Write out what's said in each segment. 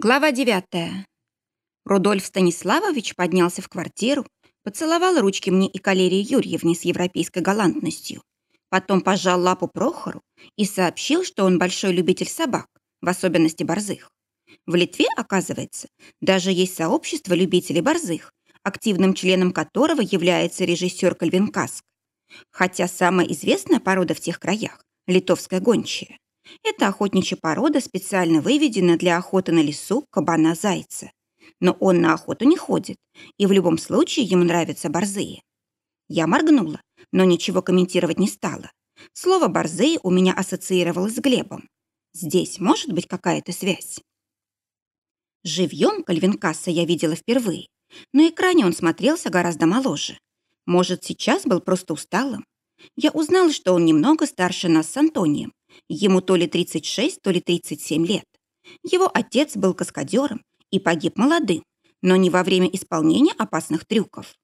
Глава 9. Рудольф Станиславович поднялся в квартиру, поцеловал ручки мне и Калерии Юрьевне с европейской галантностью. Потом пожал лапу Прохору и сообщил, что он большой любитель собак, в особенности борзых. В Литве, оказывается, даже есть сообщество любителей борзых, активным членом которого является режиссер Кальвин Каск. Хотя самая известная порода в тех краях – литовская гончая. Это охотничья порода, специально выведена для охоты на лесу кабана-зайца. Но он на охоту не ходит, и в любом случае ему нравятся борзые. Я моргнула, но ничего комментировать не стала. Слово «борзые» у меня ассоциировалось с Глебом. Здесь может быть какая-то связь. Живьем Кальвинкасса я видела впервые. На экране он смотрелся гораздо моложе. Может, сейчас был просто усталым. Я узнала, что он немного старше нас с Антонием, Ему то ли 36, то ли 37 лет. Его отец был каскадером и погиб молодым, но не во время исполнения опасных трюков.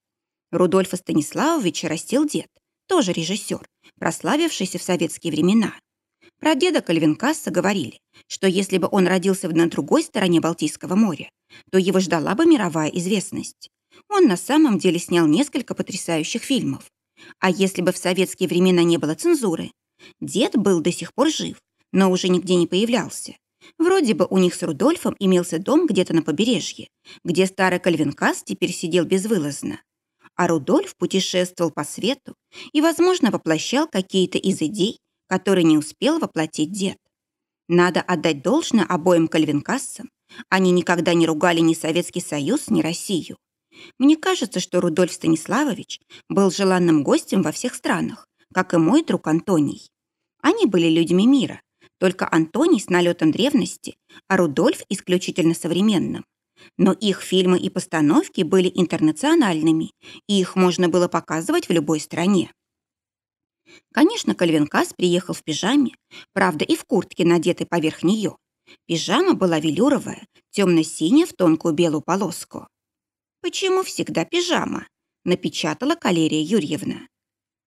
Рудольфа Станиславовича растил дед, тоже режиссер, прославившийся в советские времена. Про деда Кальвинкасса говорили, что если бы он родился на другой стороне Балтийского моря, то его ждала бы мировая известность. Он на самом деле снял несколько потрясающих фильмов. А если бы в советские времена не было цензуры, Дед был до сих пор жив, но уже нигде не появлялся. Вроде бы у них с Рудольфом имелся дом где-то на побережье, где старый Кальвинкас теперь сидел безвылазно. А Рудольф путешествовал по свету и, возможно, воплощал какие-то из идей, которые не успел воплотить дед. Надо отдать должное обоим Кальвинкассам. Они никогда не ругали ни Советский Союз, ни Россию. Мне кажется, что Рудольф Станиславович был желанным гостем во всех странах, как и мой друг Антоний. Они были людьми мира, только Антоний с налетом древности, а Рудольф исключительно современным. Но их фильмы и постановки были интернациональными, и их можно было показывать в любой стране. Конечно, Кальвинкас приехал в пижаме, правда и в куртке, надетой поверх нее. Пижама была велюровая, темно-синяя в тонкую белую полоску. «Почему всегда пижама?» – напечатала Калерия Юрьевна.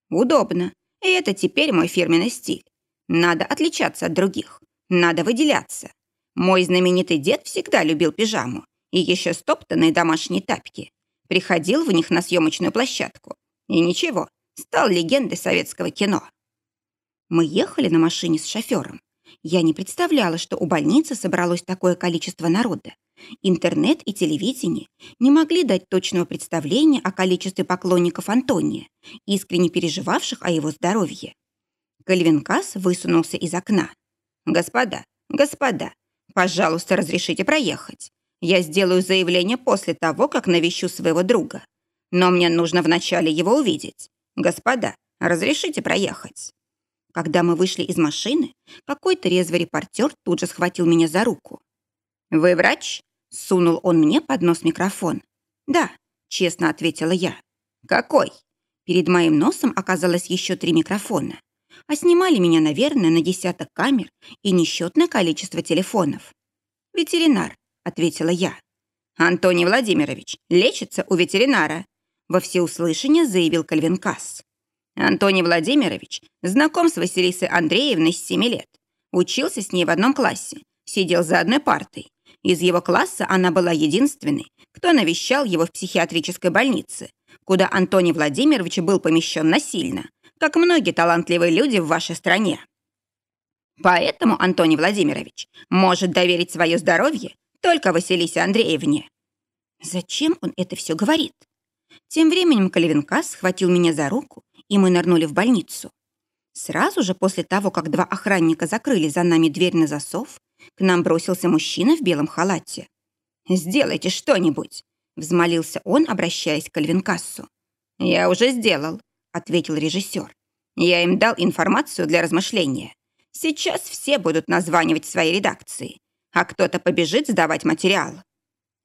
«Удобно. И это теперь мой фирменный стиль. Надо отличаться от других. Надо выделяться. Мой знаменитый дед всегда любил пижаму и еще стоптанные домашние тапки. Приходил в них на съемочную площадку. И ничего, стал легендой советского кино. Мы ехали на машине с шофером. Я не представляла, что у больницы собралось такое количество народа. Интернет и телевидение не могли дать точного представления о количестве поклонников Антония, искренне переживавших о его здоровье. Кальвинкас высунулся из окна. «Господа, господа, пожалуйста, разрешите проехать. Я сделаю заявление после того, как навещу своего друга. Но мне нужно вначале его увидеть. Господа, разрешите проехать». Когда мы вышли из машины, какой-то резвый репортер тут же схватил меня за руку. «Вы врач?» — сунул он мне под нос микрофон. «Да», — честно ответила я. «Какой?» Перед моим носом оказалось еще три микрофона. А снимали меня, наверное, на десяток камер и несчетное количество телефонов. «Ветеринар», — ответила я. «Антоний Владимирович лечится у ветеринара», — во всеуслышание заявил Кальвинкас. Антоний Владимирович знаком с Василисой Андреевной с 7 лет. Учился с ней в одном классе, сидел за одной партой. Из его класса она была единственной, кто навещал его в психиатрической больнице, куда Антоний Владимирович был помещен насильно, как многие талантливые люди в вашей стране. Поэтому Антоний Владимирович может доверить свое здоровье только Василисе Андреевне. Зачем он это все говорит? Тем временем Калевинкас схватил меня за руку и мы нырнули в больницу. Сразу же после того, как два охранника закрыли за нами дверь на засов, к нам бросился мужчина в белом халате. «Сделайте что-нибудь!» — взмолился он, обращаясь к Кальвинкассу. «Я уже сделал», — ответил режиссер. «Я им дал информацию для размышления. Сейчас все будут названивать свои редакции, а кто-то побежит сдавать материал».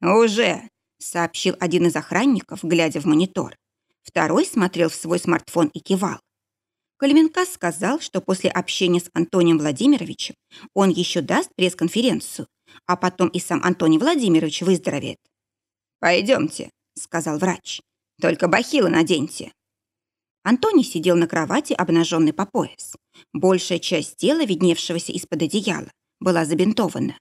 «Уже», — сообщил один из охранников, глядя в монитор. Второй смотрел в свой смартфон и кивал. Кальвинкас сказал, что после общения с Антонием Владимировичем он еще даст пресс-конференцию, а потом и сам Антоний Владимирович выздоровеет. «Пойдемте», — сказал врач. «Только бахилы наденьте». Антоний сидел на кровати, обнаженный по пояс. Большая часть тела, видневшегося из-под одеяла, была забинтована.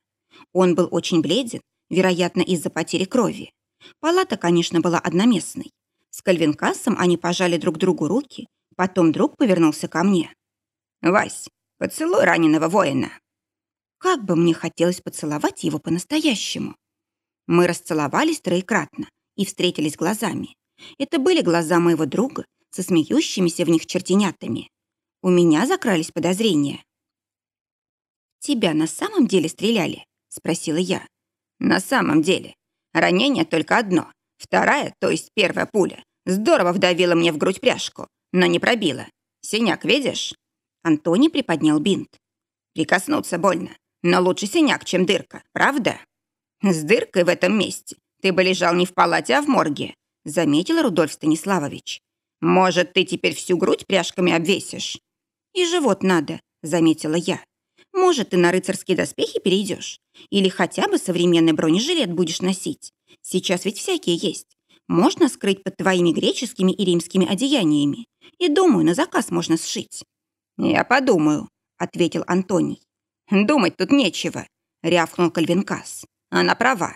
Он был очень бледен, вероятно, из-за потери крови. Палата, конечно, была одноместной. С Кальвинкассом они пожали друг другу руки, потом друг повернулся ко мне. «Вась, поцелуй раненого воина». Как бы мне хотелось поцеловать его по-настоящему. Мы расцеловались троекратно и встретились глазами. Это были глаза моего друга со смеющимися в них чертенятами. У меня закрались подозрения. «Тебя на самом деле стреляли?» — спросила я. «На самом деле. Ранение только одно. Вторая, то есть первая пуля, здорово вдавила мне в грудь пряжку, но не пробила. Синяк видишь?» Антони приподнял бинт. «Прикоснуться больно, но лучше синяк, чем дырка, правда?» «С дыркой в этом месте ты бы лежал не в палате, а в морге», заметил Рудольф Станиславович. «Может, ты теперь всю грудь пряжками обвесишь?» «И живот надо», заметила я. «Может, ты на рыцарские доспехи перейдешь? Или хотя бы современный бронежилет будешь носить? Сейчас ведь всякие есть. Можно скрыть под твоими греческими и римскими одеяниями. И, думаю, на заказ можно сшить». «Я подумаю», — ответил Антоний. «Думать тут нечего», — рявкнул Кальвинкас. Она права.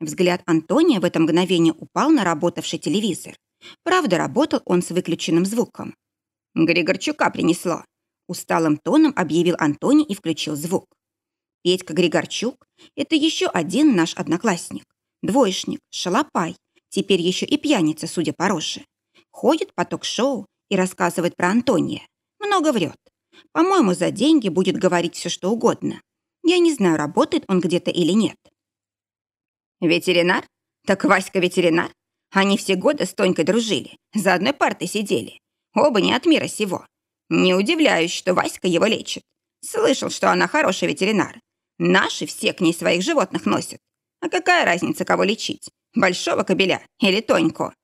Взгляд Антония в это мгновение упал на работавший телевизор. Правда, работал он с выключенным звуком. «Григорчука принесло», — усталым тоном объявил Антоний и включил звук. Петька Григорчук — это еще один наш одноклассник. Двоечник, шалопай, теперь еще и пьяница, судя по роже. Ходит по ток-шоу и рассказывает про Антония. Много врет. По-моему, за деньги будет говорить все, что угодно. Я не знаю, работает он где-то или нет. Ветеринар? Так Васька ветеринар. Они все годы с Тонькой дружили, за одной партой сидели. Оба не от мира сего. Не удивляюсь, что Васька его лечит. Слышал, что она хороший ветеринар. Наши все к ней своих животных носят. А какая разница, кого лечить? Большого кобеля или Тоньку?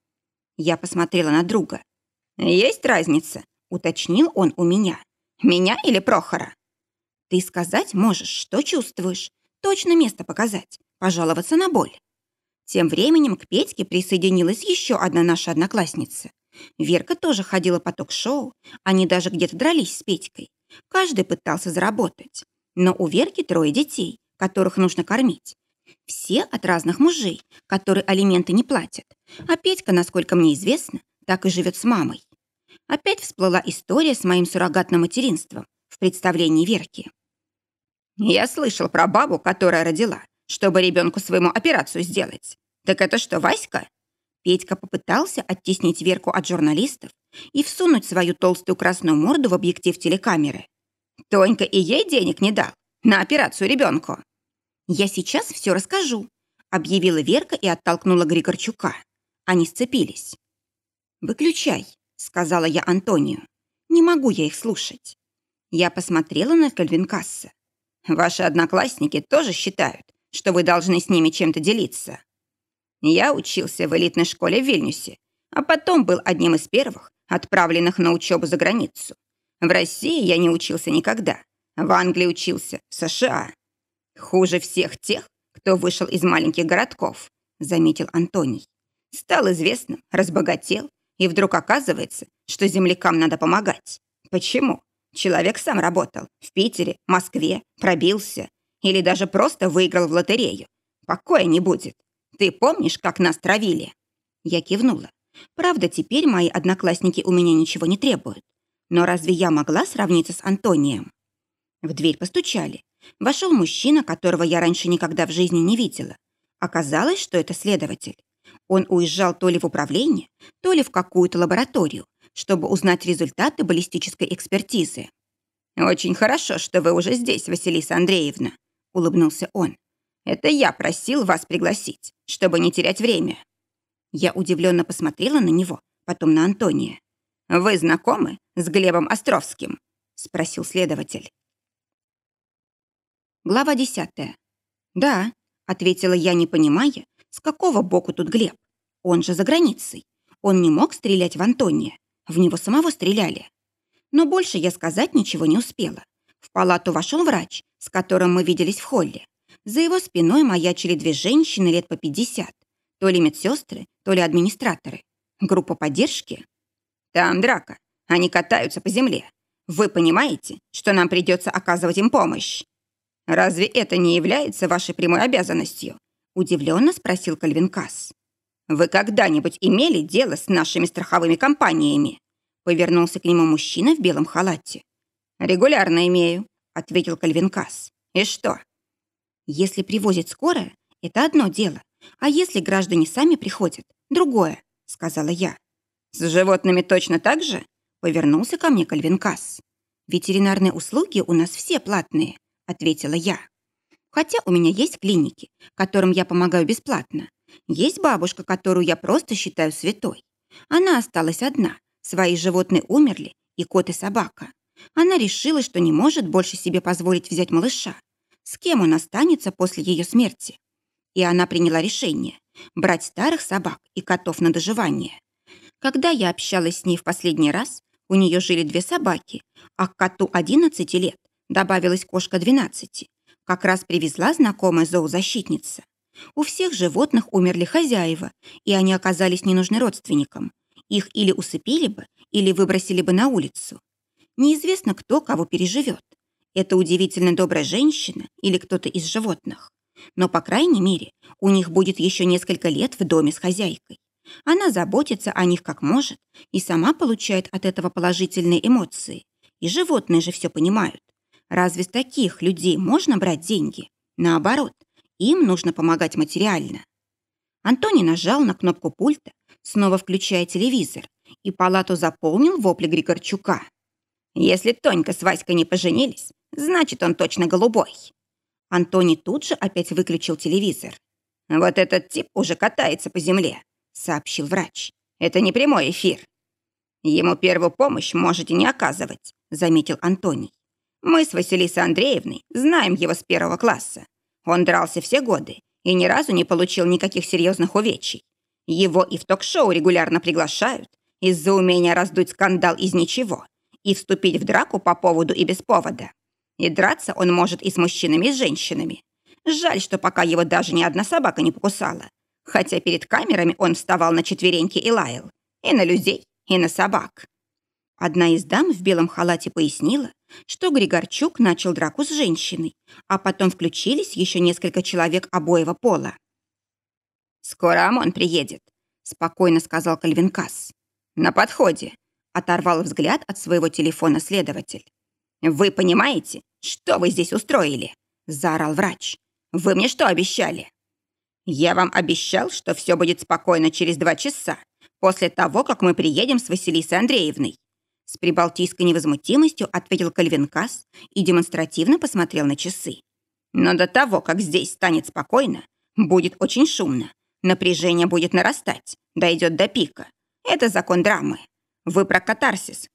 Я посмотрела на друга. Есть разница, уточнил он у меня. Меня или Прохора? Ты сказать можешь, что чувствуешь. Точно место показать пожаловаться на боль. Тем временем к Петьке присоединилась еще одна наша одноклассница. Верка тоже ходила по ток-шоу, они даже где-то дрались с Петькой. Каждый пытался заработать. Но у Верки трое детей, которых нужно кормить. Все от разных мужей, которые алименты не платят. А Петька, насколько мне известно, так и живет с мамой. Опять всплыла история с моим суррогатным материнством в представлении Верки. Я слышал про бабу, которая родила, чтобы ребенку своему операцию сделать. Так это что, Васька? Петька попытался оттеснить Верку от журналистов и всунуть свою толстую красную морду в объектив телекамеры. Тонька и ей денег не дал на операцию ребенку. «Я сейчас все расскажу», — объявила Верка и оттолкнула Григорчука. Они сцепились. «Выключай», — сказала я Антонию. «Не могу я их слушать». Я посмотрела на Кальвинкасса. «Ваши одноклассники тоже считают, что вы должны с ними чем-то делиться. Я учился в элитной школе в Вильнюсе, а потом был одним из первых, отправленных на учебу за границу. В России я не учился никогда. В Англии учился, в США. Хуже всех тех, кто вышел из маленьких городков, заметил Антоний. Стал известным, разбогател, и вдруг оказывается, что землякам надо помогать. Почему? Человек сам работал в Питере, Москве, пробился, или даже просто выиграл в лотерею. Покоя не будет. Ты помнишь, как нас травили?» Я кивнула. Правда, теперь мои одноклассники у меня ничего не требуют. Но разве я могла сравниться с Антонием? В дверь постучали. Вошел мужчина, которого я раньше никогда в жизни не видела. Оказалось, что это следователь. Он уезжал то ли в управление, то ли в какую-то лабораторию, чтобы узнать результаты баллистической экспертизы. «Очень хорошо, что вы уже здесь, Василиса Андреевна», — улыбнулся он. «Это я просил вас пригласить, чтобы не терять время». Я удивленно посмотрела на него, потом на Антония. «Вы знакомы с Глебом Островским?» — спросил следователь. Глава десятая. «Да», — ответила я, не понимая, с какого боку тут Глеб. Он же за границей. Он не мог стрелять в Антония. В него самого стреляли. Но больше я сказать ничего не успела. В палату вошел врач, с которым мы виделись в холле. За его спиной маячили две женщины лет по 50. То ли медсестры, то ли администраторы. Группа поддержки. Там драка. Они катаются по земле. Вы понимаете, что нам придется оказывать им помощь? Разве это не является вашей прямой обязанностью? Удивленно спросил Кальвинкас. «Вы когда-нибудь имели дело с нашими страховыми компаниями?» Повернулся к нему мужчина в белом халате. «Регулярно имею», — ответил Кальвинкас. «И что?» «Если привозит скорая, это одно дело. А если граждане сами приходят, другое», — сказала я. «С животными точно так же?» — повернулся ко мне Кальвинкас. «Ветеринарные услуги у нас все платные», — ответила я. «Хотя у меня есть клиники, которым я помогаю бесплатно. Есть бабушка, которую я просто считаю святой. Она осталась одна, свои животные умерли, и кот, и собака. Она решила, что не может больше себе позволить взять малыша. С кем он останется после ее смерти? И она приняла решение брать старых собак и котов на доживание. Когда я общалась с ней в последний раз, у нее жили две собаки, а коту 11 лет добавилась кошка 12. Как раз привезла знакомая зоозащитница. У всех животных умерли хозяева, и они оказались не нужны родственникам. Их или усыпили бы, или выбросили бы на улицу. Неизвестно, кто кого переживет. Это удивительно добрая женщина или кто-то из животных. Но, по крайней мере, у них будет еще несколько лет в доме с хозяйкой. Она заботится о них как может и сама получает от этого положительные эмоции. И животные же все понимают. Разве с таких людей можно брать деньги? Наоборот, им нужно помогать материально. Антоний нажал на кнопку пульта, снова включая телевизор, и палату заполнил вопли Григорчука. «Если Тонька с Васькой не поженились, значит, он точно голубой». Антоний тут же опять выключил телевизор. «Вот этот тип уже катается по земле сообщил врач. «Это не прямой эфир». «Ему первую помощь можете не оказывать», — заметил Антоний. «Мы с Василисой Андреевной знаем его с первого класса. Он дрался все годы и ни разу не получил никаких серьезных увечий. Его и в ток-шоу регулярно приглашают из-за умения раздуть скандал из ничего и вступить в драку по поводу и без повода. И драться он может и с мужчинами, и с женщинами. Жаль, что пока его даже ни одна собака не покусала хотя перед камерами он вставал на четвереньки и лаял. И на людей, и на собак. Одна из дам в белом халате пояснила, что Григорчук начал драку с женщиной, а потом включились еще несколько человек обоего пола. «Скоро ОМОН приедет», — спокойно сказал Кальвинкас. «На подходе», — оторвал взгляд от своего телефона следователь. «Вы понимаете, что вы здесь устроили?» — заорал врач. «Вы мне что обещали?» «Я вам обещал, что все будет спокойно через два часа, после того, как мы приедем с Василисой Андреевной». С прибалтийской невозмутимостью ответил Кальвинкас и демонстративно посмотрел на часы. «Но до того, как здесь станет спокойно, будет очень шумно. Напряжение будет нарастать, дойдет до пика. Это закон драмы. Вы про катарсис.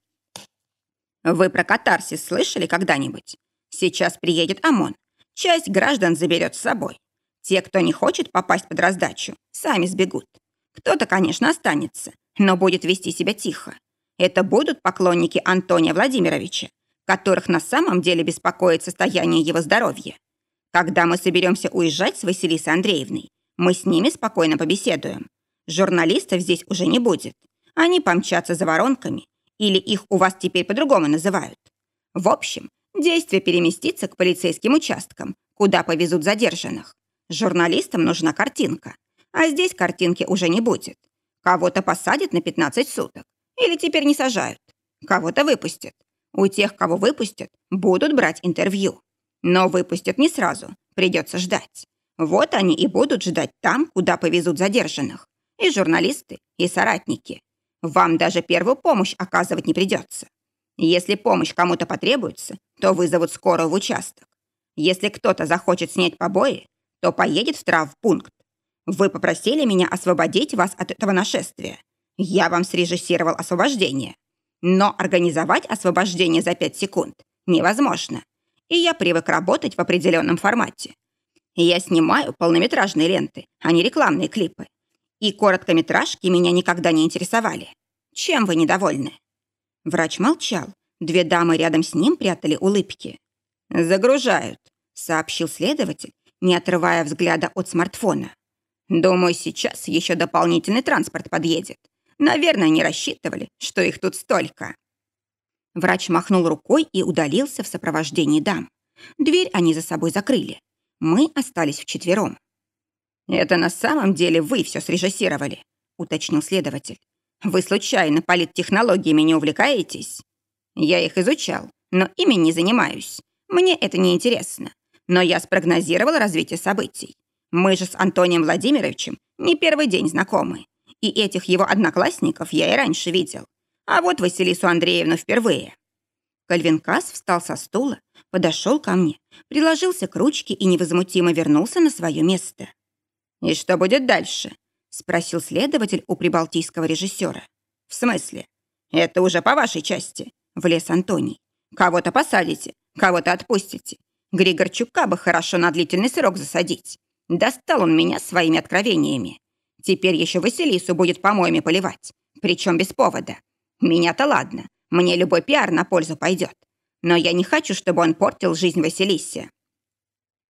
Вы про катарсис слышали когда-нибудь? Сейчас приедет ОМОН. Часть граждан заберет с собой. Те, кто не хочет попасть под раздачу, сами сбегут. Кто-то, конечно, останется, но будет вести себя тихо. Это будут поклонники Антония Владимировича, которых на самом деле беспокоит состояние его здоровья. Когда мы соберемся уезжать с Василисой Андреевной, мы с ними спокойно побеседуем. Журналистов здесь уже не будет. Они помчатся за воронками, или их у вас теперь по-другому называют. В общем, действие переместится к полицейским участкам, куда повезут задержанных. Журналистам нужна картинка, а здесь картинки уже не будет. Кого-то посадят на 15 суток. Или теперь не сажают. Кого-то выпустят. У тех, кого выпустят, будут брать интервью. Но выпустят не сразу, придется ждать. Вот они и будут ждать там, куда повезут задержанных. И журналисты, и соратники. Вам даже первую помощь оказывать не придется. Если помощь кому-то потребуется, то вызовут скорую в участок. Если кто-то захочет снять побои, то поедет в травпункт. Вы попросили меня освободить вас от этого нашествия. Я вам срежиссировал освобождение. Но организовать освобождение за 5 секунд невозможно. И я привык работать в определенном формате. Я снимаю полнометражные ленты, а не рекламные клипы. И короткометражки меня никогда не интересовали. Чем вы недовольны?» Врач молчал. Две дамы рядом с ним прятали улыбки. «Загружают», — сообщил следователь не отрывая взгляда от смартфона. «Думаю, сейчас еще дополнительный транспорт подъедет. Наверное, не рассчитывали, что их тут столько». Врач махнул рукой и удалился в сопровождении дам. Дверь они за собой закрыли. Мы остались вчетвером. «Это на самом деле вы все срежиссировали», — уточнил следователь. «Вы случайно политтехнологиями не увлекаетесь?» «Я их изучал, но ими не занимаюсь. Мне это не интересно. Но я спрогнозировал развитие событий. Мы же с Антонием Владимировичем не первый день знакомы. И этих его одноклассников я и раньше видел. А вот Василису Андреевну впервые. Кальвинкас встал со стула, подошел ко мне, приложился к ручке и невозмутимо вернулся на свое место. «И что будет дальше?» — спросил следователь у прибалтийского режиссера. «В смысле? Это уже по вашей части», — влез Антоний. «Кого-то посадите, кого-то отпустите. Григорчука бы хорошо на длительный срок засадить. Достал он меня своими откровениями. Теперь еще Василису будет помоями поливать, причем без повода. Меня-то ладно, мне любой пиар на пользу пойдет. Но я не хочу, чтобы он портил жизнь Василисе.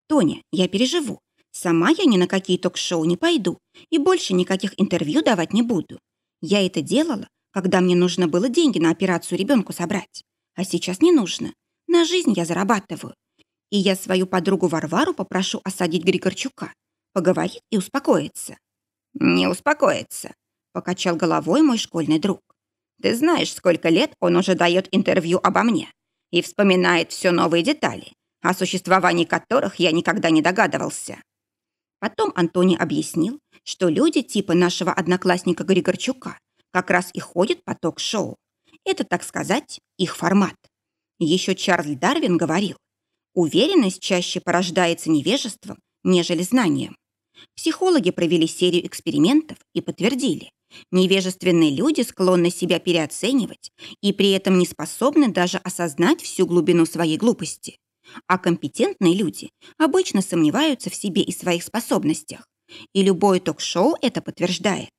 Тоня, я переживу. Сама я ни на какие ток-шоу не пойду и больше никаких интервью давать не буду. Я это делала, когда мне нужно было деньги на операцию ребенку собрать. А сейчас не нужно. На жизнь я зарабатываю. И я свою подругу Варвару попрошу осадить Григорчука. Поговорит и успокоится. Не успокоится, покачал головой мой школьный друг. Ты знаешь, сколько лет он уже дает интервью обо мне и вспоминает все новые детали, о существовании которых я никогда не догадывался. Потом Антоний объяснил, что люди типа нашего одноклассника Григорчука как раз и ходят по ток-шоу. Это, так сказать, их формат. Еще Чарльз Дарвин говорил, уверенность чаще порождается невежеством, нежели знанием. Психологи провели серию экспериментов и подтвердили, Невежественные люди склонны себя переоценивать и при этом не способны даже осознать всю глубину своей глупости. А компетентные люди обычно сомневаются в себе и своих способностях. И любое ток-шоу это подтверждает.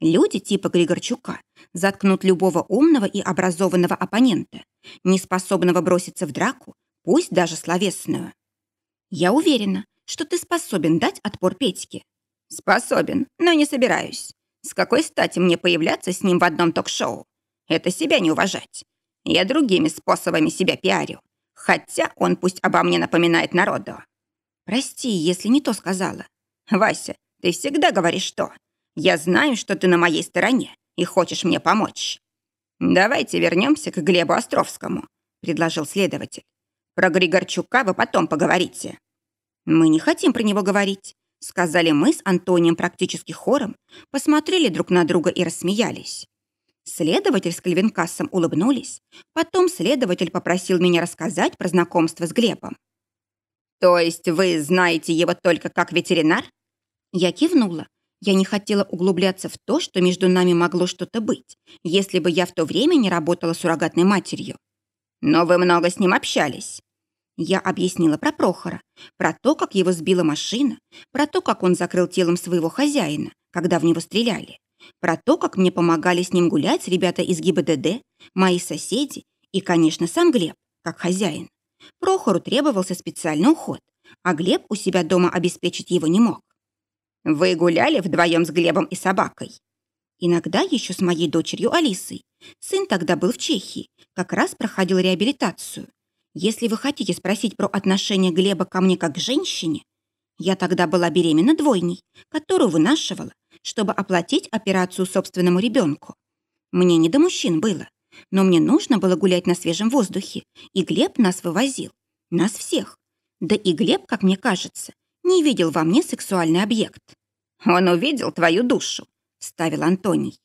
Люди типа Григорчука заткнут любого умного и образованного оппонента, не способного броситься в драку, пусть даже словесную. Я уверена, что ты способен дать отпор Петьке. Способен, но не собираюсь. С какой стати мне появляться с ним в одном ток-шоу? Это себя не уважать. Я другими способами себя пиарю. Хотя он пусть обо мне напоминает народу. Прости, если не то сказала. Вася, ты всегда говоришь что. Я знаю, что ты на моей стороне и хочешь мне помочь. Давайте вернемся к Глебу Островскому, предложил следователь. Про Григорчука вы потом поговорите. Мы не хотим про него говорить. Сказали мы с Антонием практически хором, посмотрели друг на друга и рассмеялись. Следователь с Кальвинкассом улыбнулись. Потом следователь попросил меня рассказать про знакомство с Глебом. «То есть вы знаете его только как ветеринар?» Я кивнула. Я не хотела углубляться в то, что между нами могло что-то быть, если бы я в то время не работала суррогатной матерью. «Но вы много с ним общались». Я объяснила про Прохора, про то, как его сбила машина, про то, как он закрыл телом своего хозяина, когда в него стреляли, про то, как мне помогали с ним гулять ребята из ГИБДД, мои соседи и, конечно, сам Глеб, как хозяин. Прохору требовался специальный уход, а Глеб у себя дома обеспечить его не мог. «Вы гуляли вдвоем с Глебом и собакой?» Иногда еще с моей дочерью Алисой. Сын тогда был в Чехии, как раз проходил реабилитацию. Если вы хотите спросить про отношение Глеба ко мне как к женщине, я тогда была беременна двойней, которую вынашивала, чтобы оплатить операцию собственному ребенку. Мне не до мужчин было, но мне нужно было гулять на свежем воздухе, и Глеб нас вывозил. Нас всех. Да и Глеб, как мне кажется, не видел во мне сексуальный объект. «Он увидел твою душу», — ставил Антоний.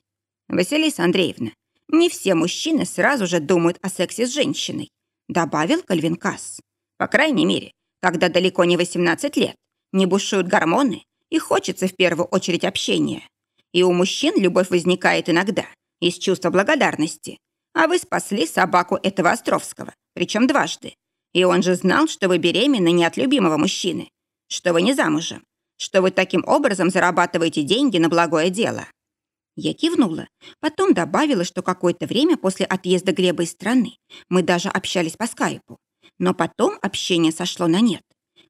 «Василиса Андреевна, не все мужчины сразу же думают о сексе с женщиной добавил Кальвинкас. По крайней мере, когда далеко не 18 лет, не бушуют гормоны и хочется в первую очередь общения. И у мужчин любовь возникает иногда из чувства благодарности. А вы спасли собаку этого Островского, причем дважды. И он же знал, что вы беременны не от любимого мужчины, что вы не замужем, что вы таким образом зарабатываете деньги на благое дело. Я кивнула, потом добавила, что какое-то время после отъезда Глеба из страны мы даже общались по скайпу. Но потом общение сошло на нет.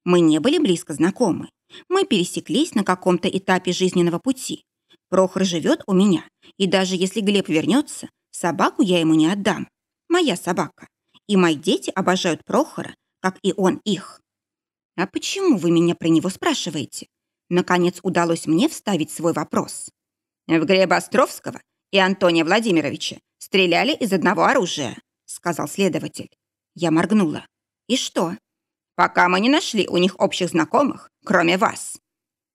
Мы не были близко знакомы. Мы пересеклись на каком-то этапе жизненного пути. Прохор живет у меня, и даже если Глеб вернется, собаку я ему не отдам. Моя собака. И мои дети обожают Прохора, как и он их. А почему вы меня про него спрашиваете? Наконец удалось мне вставить свой вопрос. В Глеба Островского и Антония Владимировича стреляли из одного оружия, сказал следователь. Я моргнула. И что? Пока мы не нашли у них общих знакомых, кроме вас.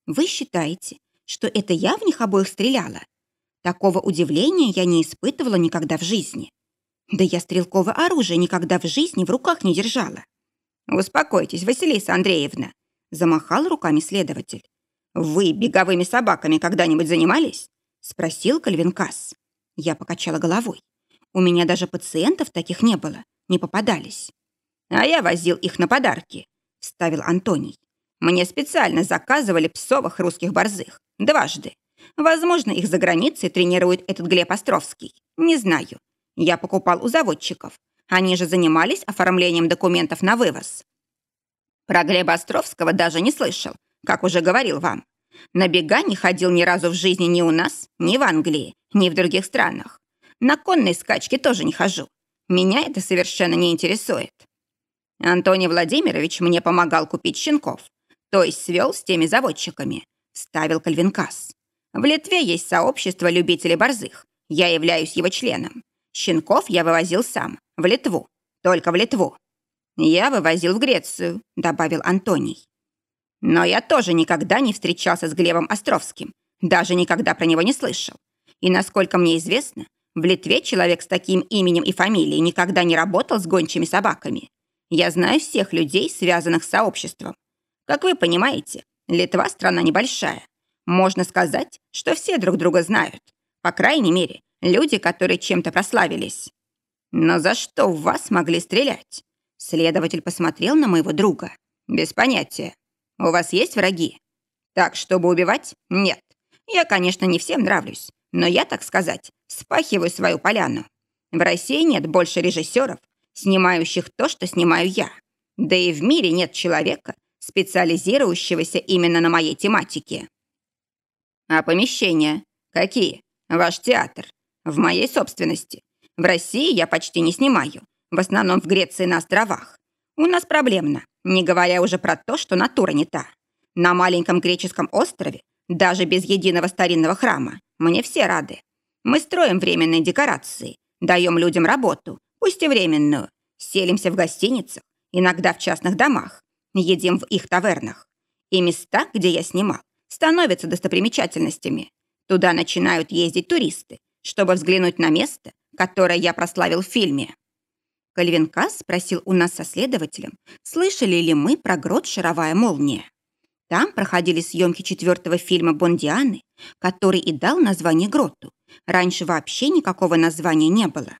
Вы считаете, что это я в них обоих стреляла? Такого удивления я не испытывала никогда в жизни. Да я стрелковое оружие никогда в жизни в руках не держала. «Успокойтесь, Василиса Андреевна», — замахал руками следователь. «Вы беговыми собаками когда-нибудь занимались?» — спросил Кальвинкас. Я покачала головой. У меня даже пациентов таких не было, не попадались. «А я возил их на подарки», — вставил Антоний. «Мне специально заказывали псовых русских борзых. Дважды. Возможно, их за границей тренирует этот Глеб Островский. Не знаю. Я покупал у заводчиков. Они же занимались оформлением документов на вывоз. Про Глеба Островского даже не слышал, как уже говорил вам. На бега не ходил ни разу в жизни ни у нас, ни в Англии, ни в других странах. На конной скачке тоже не хожу. Меня это совершенно не интересует. Антоний Владимирович мне помогал купить щенков, то есть свел с теми заводчиками, ставил Кальвинкас. В Литве есть сообщество любителей борзых. Я являюсь его членом. Щенков я вывозил сам, в Литву, только в Литву. Я вывозил в Грецию, добавил Антоний. Но я тоже никогда не встречался с Глебом Островским, даже никогда про него не слышал. И насколько мне известно, в Литве человек с таким именем и фамилией никогда не работал с гончими собаками. Я знаю всех людей, связанных с сообществом. Как вы понимаете, Литва страна небольшая. Можно сказать, что все друг друга знают. По крайней мере, Люди, которые чем-то прославились. Но за что в вас могли стрелять? Следователь посмотрел на моего друга. Без понятия. У вас есть враги? Так, чтобы убивать? Нет. Я, конечно, не всем нравлюсь, но я, так сказать, спахиваю свою поляну. В России нет больше режиссеров, снимающих то, что снимаю я. Да и в мире нет человека, специализирующегося именно на моей тематике. А помещения? Какие? Ваш театр. В моей собственности. В России я почти не снимаю. В основном в Греции на островах. У нас проблемно, не говоря уже про то, что натура не та. На маленьком греческом острове, даже без единого старинного храма, мне все рады. Мы строим временные декорации, даем людям работу, пусть и временную, селимся в гостиницах, иногда в частных домах, едим в их тавернах. И места, где я снимал, становятся достопримечательностями. Туда начинают ездить туристы, чтобы взглянуть на место, которое я прославил в фильме. Кальвин Касс спросил у нас со следователем, слышали ли мы про грот «Шаровая молния». Там проходили съемки четвертого фильма «Бондианы», который и дал название гроту. Раньше вообще никакого названия не было.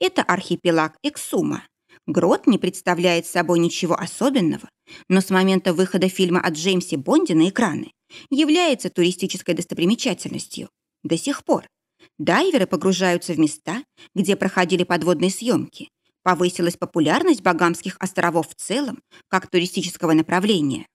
Это архипелаг Эксума. Грот не представляет собой ничего особенного, но с момента выхода фильма о Джеймсе Бонде на экраны является туристической достопримечательностью. До сих пор Дайверы погружаются в места, где проходили подводные съемки. Повысилась популярность Багамских островов в целом, как туристического направления.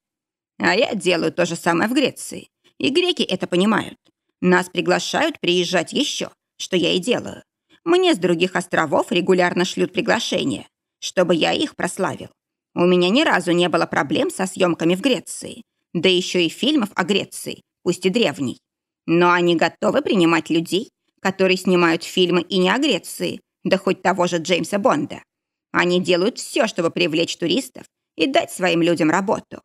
А я делаю то же самое в Греции. И греки это понимают. Нас приглашают приезжать еще, что я и делаю. Мне с других островов регулярно шлют приглашения, чтобы я их прославил. У меня ни разу не было проблем со съемками в Греции, да еще и фильмов о Греции, пусть и древней. Но они готовы принимать людей, которые снимают фильмы и не о Греции, да хоть того же Джеймса Бонда. Они делают все, чтобы привлечь туристов и дать своим людям работу.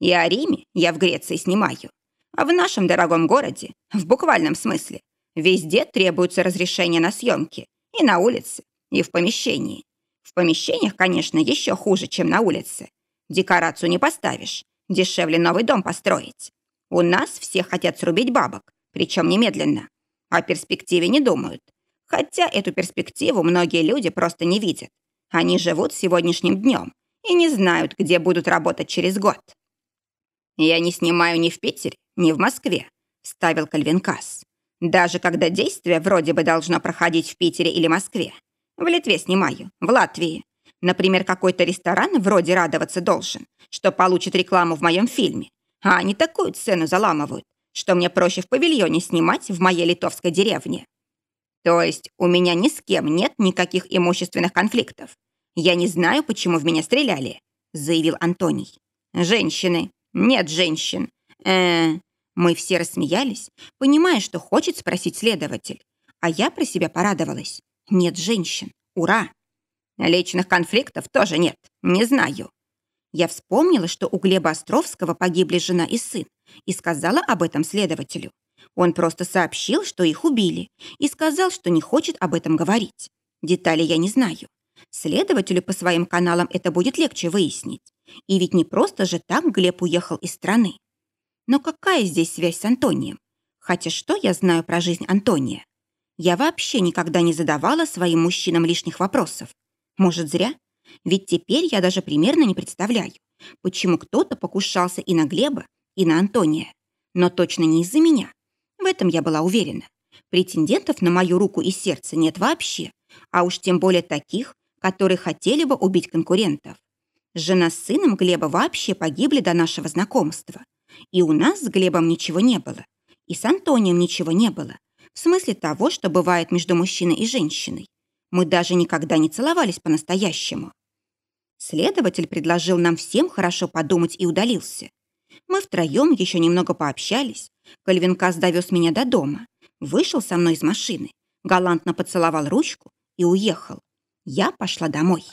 И о Риме я в Греции снимаю. А в нашем дорогом городе, в буквальном смысле, везде требуются разрешения на съемки. И на улице, и в помещении. В помещениях, конечно, еще хуже, чем на улице. Декорацию не поставишь. Дешевле новый дом построить. У нас все хотят срубить бабок, причем немедленно. О перспективе не думают. Хотя эту перспективу многие люди просто не видят. Они живут сегодняшним днем и не знают, где будут работать через год. «Я не снимаю ни в Питере, ни в Москве», — ставил Кальвинкас. «Даже когда действие вроде бы должно проходить в Питере или Москве. В Литве снимаю, в Латвии. Например, какой-то ресторан вроде радоваться должен, что получит рекламу в моем фильме. А они такую цену заламывают, что мне проще в павильоне снимать в моей литовской деревне. То есть у меня ни с кем нет никаких имущественных конфликтов. Я не знаю, почему в меня стреляли, заявил Антоний. Женщины. Нет женщин. Э, Мы все рассмеялись, понимая, что хочет спросить следователь. А я про себя порадовалась. Нет женщин. Ура! Личных конфликтов тоже нет. Не знаю. Я вспомнила, что у Глеба Островского погибли жена и сын, и сказала об этом следователю. Он просто сообщил, что их убили, и сказал, что не хочет об этом говорить. Детали я не знаю. Следователю по своим каналам это будет легче выяснить. И ведь не просто же так Глеб уехал из страны. Но какая здесь связь с Антонием? Хотя что я знаю про жизнь Антония? Я вообще никогда не задавала своим мужчинам лишних вопросов. Может, зря? Ведь теперь я даже примерно не представляю, почему кто-то покушался и на Глеба, и на Антония. Но точно не из-за меня. В этом я была уверена. Претендентов на мою руку и сердце нет вообще, а уж тем более таких, которые хотели бы убить конкурентов. Жена с сыном Глеба вообще погибли до нашего знакомства. И у нас с Глебом ничего не было. И с Антонием ничего не было. В смысле того, что бывает между мужчиной и женщиной. Мы даже никогда не целовались по-настоящему. Следователь предложил нам всем хорошо подумать и удалился. Мы втроем еще немного пообщались. Кальвинкас довез меня до дома. Вышел со мной из машины, галантно поцеловал ручку и уехал. Я пошла домой.